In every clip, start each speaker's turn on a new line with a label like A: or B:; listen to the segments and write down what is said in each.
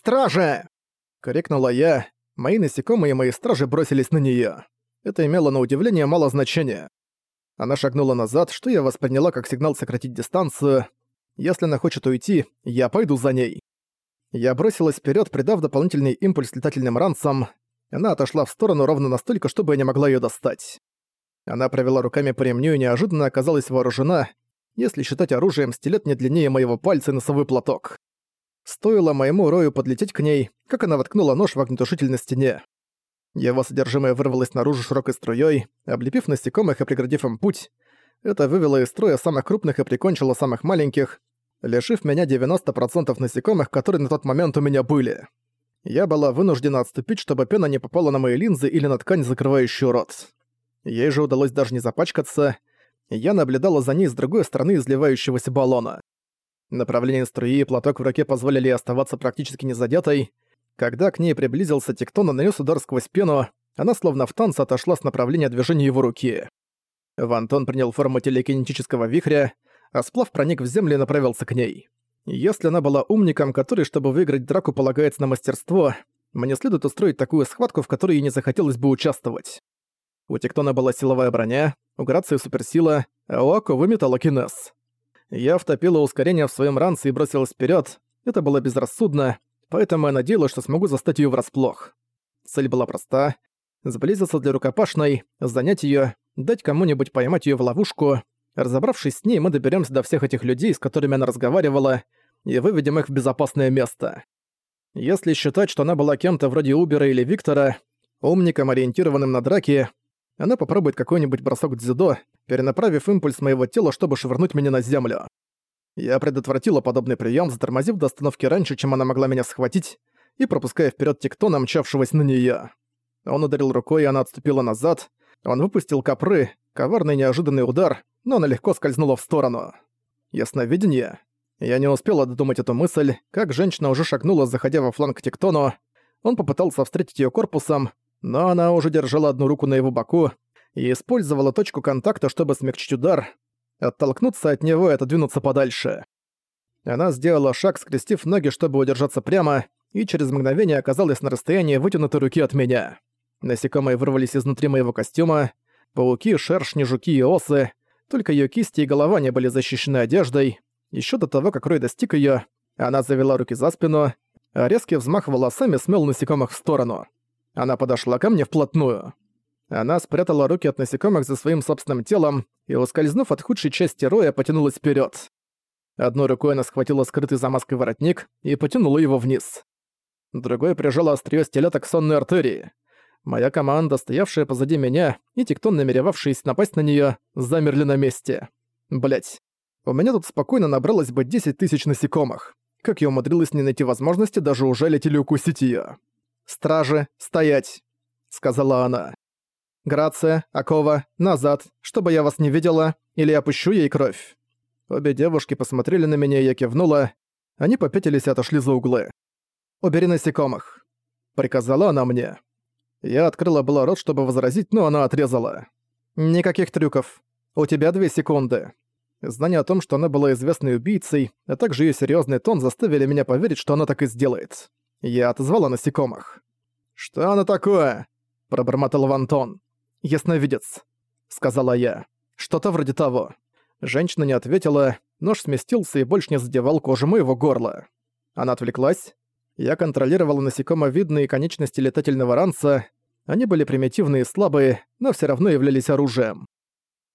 A: «Стражи!» — крикнула я. Мои насекомые и мои стражи бросились на неё. Это имело на удивление мало значения. Она шагнула назад, что я восприняла как сигнал сократить дистанцию. Если она хочет уйти, я пойду за ней. Я бросилась вперед, придав дополнительный импульс летательным ранцам. Она отошла в сторону ровно настолько, чтобы я не могла ее достать. Она провела руками по ремню и неожиданно оказалась вооружена, если считать оружием стилет не длиннее моего пальца и носовой платок. Стоило моему рою подлететь к ней, как она воткнула нож в огнетушитель на стене. Его содержимое вырвалось наружу широкой струей, облепив насекомых и преградив им путь. Это вывело из строя самых крупных и прикончило самых маленьких, лишив меня 90% насекомых, которые на тот момент у меня были. Я была вынуждена отступить, чтобы пена не попала на мои линзы или на ткань, закрывающую рот. Ей же удалось даже не запачкаться. Я наблюдала за ней с другой стороны изливающегося баллона. Направление струи и платок в руке позволили оставаться практически незадетой. Когда к ней приблизился Тектон и нанес удар сквозь пену, она словно в танце отошла с направления движения его руки. Вантон принял форму телекинетического вихря, а сплав проник в землю и направился к ней. Если она была умником, который, чтобы выиграть драку, полагается на мастерство, мне следует устроить такую схватку, в которой ей не захотелось бы участвовать. У Тектона была силовая броня, у Грации суперсила, а у Ако выметалокинез. Я втопила ускорение в своем ранце и бросилась вперед. Это было безрассудно, поэтому я надеялась, что смогу застать ее врасплох. Цель была проста — сблизиться для рукопашной, занять ее, дать кому-нибудь поймать ее в ловушку, Разобравшись с ней, мы доберемся до всех этих людей, с которыми она разговаривала, и выведем их в безопасное место. Если считать, что она была кем-то вроде Убера или Виктора, умником, ориентированным на драки, она попробует какой-нибудь бросок дзюдо, перенаправив импульс моего тела, чтобы швырнуть меня на землю. Я предотвратила подобный прием, затормозив до остановки раньше, чем она могла меня схватить, и пропуская вперед тектона, мчавшегося на нее. Он ударил рукой, и она отступила назад. Он выпустил капры, коварный неожиданный удар, но она легко скользнула в сторону. Ясновидение? Я не успела додумать эту мысль, как женщина уже шагнула, заходя во фланг Тектону. Он попытался встретить ее корпусом, но она уже держала одну руку на его боку и использовала точку контакта, чтобы смягчить удар, оттолкнуться от него и отодвинуться подальше. Она сделала шаг, скрестив ноги, чтобы удержаться прямо, и через мгновение оказалась на расстоянии вытянутой руки от меня. Насекомые вырвались изнутри моего костюма, пауки, шершни, жуки и осы, только ее кисти и голова не были защищены одеждой. Еще до того, как Рой достиг ее, она завела руки за спину, а резкий взмах волосами смел насекомых в сторону. Она подошла ко мне вплотную. Она спрятала руки от насекомых за своим собственным телом и, ускользнув от худшей части Роя, потянулась вперед. Одной рукой она схватила скрытый за маской воротник и потянула его вниз. Другой прижала острие стилета к сонной артерии. Моя команда, стоявшая позади меня, и Тиктон, намеревавшийся напасть на неё, замерли на месте. Блять. У меня тут спокойно набралось бы 10 тысяч насекомых. Как я умудрилась не найти возможности даже ужалить или укусить её. «Стражи, стоять!» — сказала она. «Грация, Акова, назад, чтобы я вас не видела, или я пущу ей кровь». Обе девушки посмотрели на меня, и я кивнула. Они попятились и отошли за углы. «Убери насекомых», — приказала она мне. Я открыла было рот, чтобы возразить, но она отрезала. «Никаких трюков. У тебя две секунды». Знание о том, что она была известной убийцей, а также её серьёзный тон заставили меня поверить, что она так и сделает. Я отозвала насекомых. «Что оно такое?» – пробормотал Вантон. «Ясновидец», – сказала я. «Что-то вроде того». Женщина не ответила, нож сместился и больше не задевал кожу моего горла. Она отвлеклась, я контролировал насекомовидные конечности летательного ранца. Они были примитивные и слабые, но все равно являлись оружием.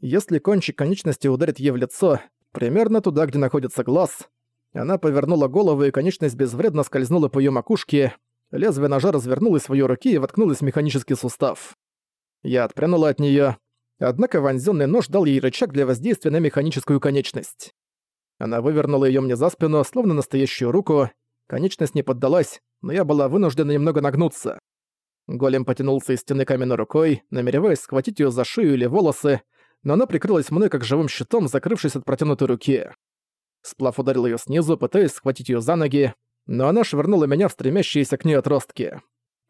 A: Если кончик конечности ударит ей в лицо, примерно туда, где находится глаз, она повернула голову, и конечность безвредно скользнула по ее макушке, лезвие ножа развернулось в ее руке и воткнулось в механический сустав. Я отпрянула от нее, однако вонзённый нож дал ей рычаг для воздействия на механическую конечность. Она вывернула ее мне за спину, словно настоящую руку, Конечность не поддалась, но я была вынуждена немного нагнуться. Голем потянулся из стены каменной рукой, намереваясь схватить ее за шею или волосы, но она прикрылась мной как живым щитом, закрывшись от протянутой руки. Сплав ударил ее снизу, пытаясь схватить ее за ноги, но она швырнула меня в стремящиеся к ней отростки.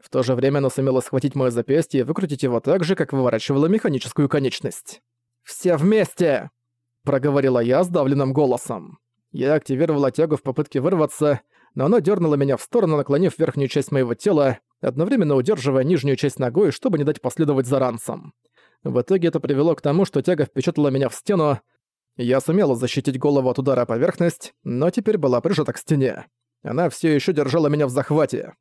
A: В то же время она сумела схватить мое запястье и выкрутить его так же, как выворачивала механическую конечность. «Все вместе!» — проговорила я сдавленным голосом. Я активировала тягу в попытке вырваться, но оно дернуло меня в сторону, наклонив верхнюю часть моего тела, одновременно удерживая нижнюю часть ногой, чтобы не дать последовать за ранцем. В итоге это привело к тому, что тяга впечатала меня в стену. Я сумела защитить голову от удара о поверхность, но теперь была прижата к стене. Она все еще держала меня в захвате.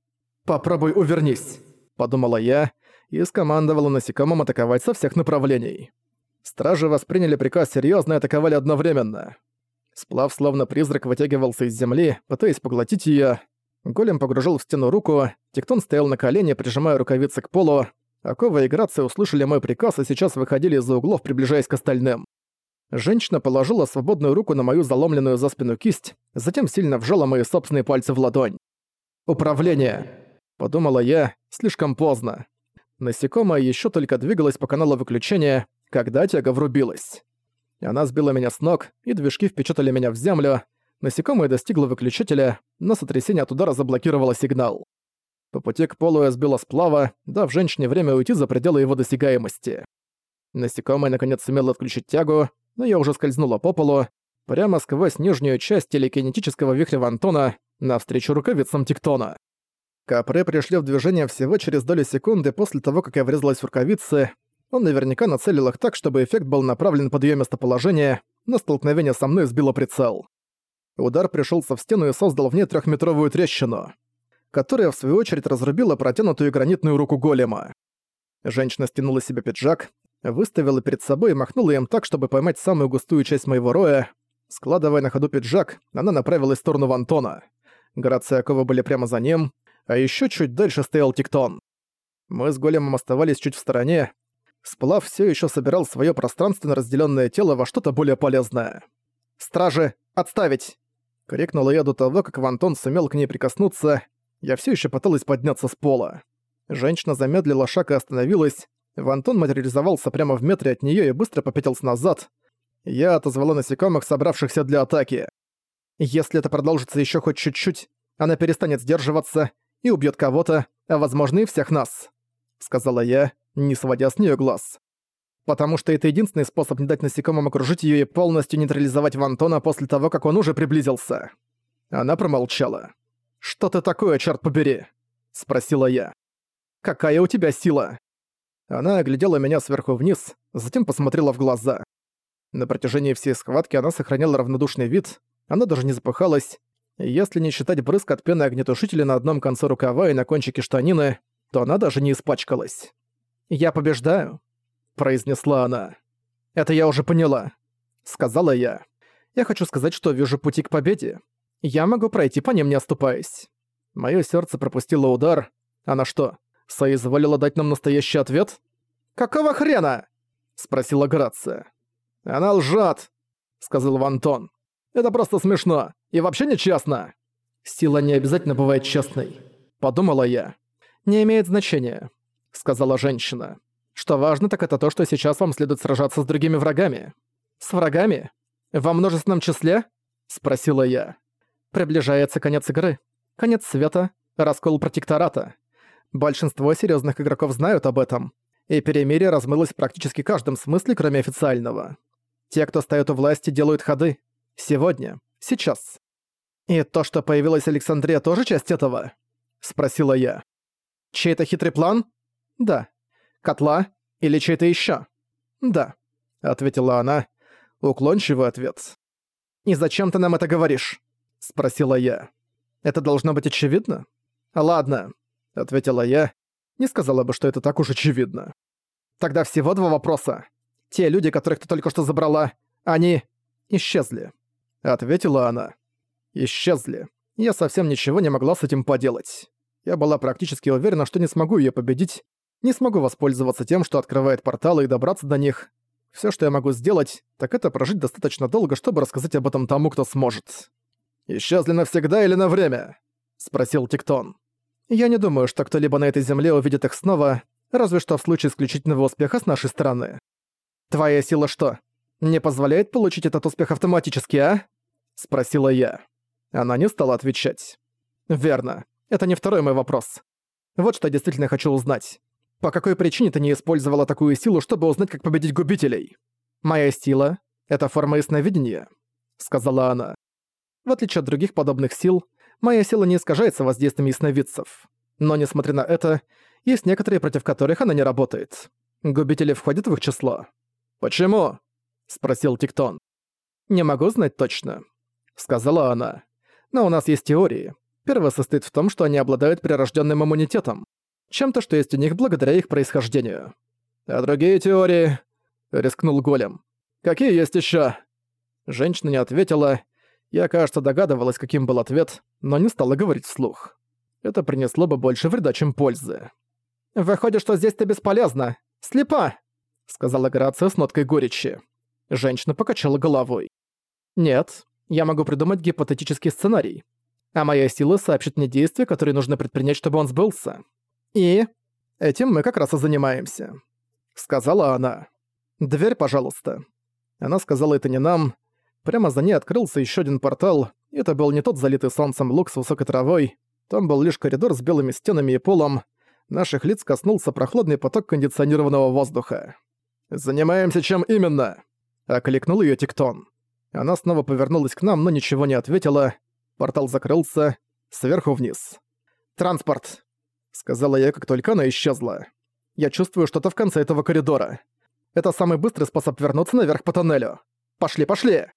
A: «Попробуй увернись», — подумала я, и скомандовала насекомым атаковать со всех направлений. Стражи восприняли приказ серьезно и атаковали одновременно. Сплав словно призрак вытягивался из земли, пытаясь поглотить ее. Голем погружал в стену руку, Тектон стоял на колене, прижимая рукавицы к полу. Акова и Грация услышали мой приказ и сейчас выходили из-за углов, приближаясь к остальным. Женщина положила свободную руку на мою заломленную за спину кисть, затем сильно вжала мои собственные пальцы в ладонь. «Управление!» – подумала я, слишком поздно. Насекомое еще только двигалось по каналу выключения, когда тяга врубилась. Она сбила меня с ног, и движки впечатали меня в землю. Насекомое достигло выключателя, но сотрясение от удара заблокировало сигнал. По пути к полу я сбила сплава, дав женщине время уйти за пределы его досягаемости. Насекомое наконец сумело отключить тягу, но я уже скользнула по полу, прямо сквозь нижнюю часть телекинетического вихря Вантона, навстречу рукавицам Тектона. Капре пришли в движение всего через долю секунды после того, как я врезалась в рукавицы, он наверняка нацелил их так, чтобы эффект был направлен под её местоположение, но столкновение со мной сбило прицел. Удар пришелся в стену и создал в ней трехметровую трещину, которая в свою очередь разрубила протянутую гранитную руку голема. Женщина стянула себе пиджак, выставила перед собой и махнула им так, чтобы поймать самую густую часть моего роя. Складывая на ходу пиджак, она направилась в сторону Вантона. Грация Акова были прямо за ним, а ещё чуть дальше стоял Тиктон. Мы с големом оставались чуть в стороне, Сплав все еще собирал свое пространственно разделенное тело во что-то более полезное. «Стражи, отставить!» — крикнула я до того, как Вантон сумел к ней прикоснуться. Я все еще пыталась подняться с пола. Женщина замедлила шаг и остановилась. Вантон материализовался прямо в метре от нее и быстро попятился назад. Я отозвала насекомых, собравшихся для атаки. Если это продолжится еще хоть чуть-чуть, она перестанет сдерживаться и убьет кого-то, а возможно и всех нас», — сказала я, не сводя с нее глаз. Потому что это единственный способ не дать насекомым окружить ее и полностью нейтрализовать Вантона после того, как он уже приблизился. Она промолчала. «Что ты такое, черт побери?» — спросила я. «Какая у тебя сила?» Она оглядела меня сверху вниз, затем посмотрела в глаза. На протяжении всей схватки она сохраняла равнодушный вид, она даже не запыхалась. Если не считать брызг от пены огнетушителя на одном конце рукава и на кончике штанины, то она даже не испачкалась. «Я побеждаю», — произнесла она. «Это я уже поняла», — сказала я. «Я хочу сказать, что вижу пути к победе. Я могу пройти по ним, не оступаясь». Моё сердце пропустило удар. Она что, соизволила дать нам настоящий ответ? «Какого хрена?» — спросила Грация. «Она лжет», — сказал Вантон. «Это просто смешно и вообще нечестно». «Сила не обязательно бывает честной», — подумала я. «Не имеет значения сказала женщина. «Что важно, так это то, что сейчас вам следует сражаться с другими врагами». «С врагами? Во множественном числе?» — спросила я. «Приближается конец игры. Конец света. Раскол протектората. Большинство серьезных игроков знают об этом, и перемирие размылось в практически каждом смысле, кроме официального. Те, кто стоят у власти, делают ходы. Сегодня. Сейчас. «И то, что появилась Александрия, тоже часть этого?» — спросила я. «Чей-то хитрый план?» «Да». «Котла? Или чей-то ещё?» «Да», — ответила она. Уклончивый ответ. «И зачем ты нам это говоришь?» — спросила я. «Это должно быть очевидно?» «Ладно», — ответила я. Не сказала бы, что это так уж очевидно. «Тогда всего два вопроса. Те люди, которых ты только что забрала, они исчезли», — ответила она. «Исчезли. Я совсем ничего не могла с этим поделать. Я была практически уверена, что не смогу её победить, не смогу воспользоваться тем, что открывает порталы и добраться до них. Все, что я могу сделать, так это прожить достаточно долго, чтобы рассказать об этом тому, кто сможет. «Исчезли навсегда или на время?» — спросил Тиктон. «Я не думаю, что кто-либо на этой земле увидит их снова, разве что в случае исключительного успеха с нашей стороны. Твоя сила что, не позволяет получить этот успех автоматически, а?» — спросила я. Она не стала отвечать. «Верно. Это не второй мой вопрос. Вот что я действительно хочу узнать. По какой причине ты не использовала такую силу, чтобы узнать, как победить губителей? Моя сила — это форма ясновидения, сказала она. В отличие от других подобных сил, Моя сила не искажается воздействием ясновидцев. Но, несмотря на это, есть некоторые, против которых она не работает. Губители входят в их число. «Почему?» — спросил Тиктон. «Не могу знать точно», — сказала она. «Но у нас есть теории. Первая состоит в том, что они обладают прирожденным иммунитетом. Чем-то, что есть у них благодаря их происхождению. А другие теории...» — рискнул Голем. «Какие есть еще? Женщина не ответила. Я, кажется, догадывалась, каким был ответ, но не стала говорить вслух. Это принесло бы больше вреда, чем пользы. «Выходит, что здесь ты бесполезна. Слепа!» — сказала Грация с ноткой горечи. Женщина покачала головой. «Нет, я могу придумать гипотетический сценарий. А моя сила сообщит мне действия, которые нужно предпринять, чтобы он сбылся. И этим мы как раз и занимаемся», — сказала она. «Дверь, пожалуйста». Она сказала это не нам. Прямо за ней открылся еще один портал. Это был не тот залитый солнцем луг с высокой травой. Там был лишь коридор с белыми стенами и полом. Наших лиц коснулся прохладный поток кондиционированного воздуха. «Занимаемся чем именно?» — окликнул её Тиктон. Она снова повернулась к нам, но ничего не ответила. Портал закрылся. Сверху вниз. «Транспорт!» — сказала я, как только она исчезла. «Я чувствую что-то в конце этого коридора. Это самый быстрый способ вернуться наверх по тоннелю. Пошли, пошли!»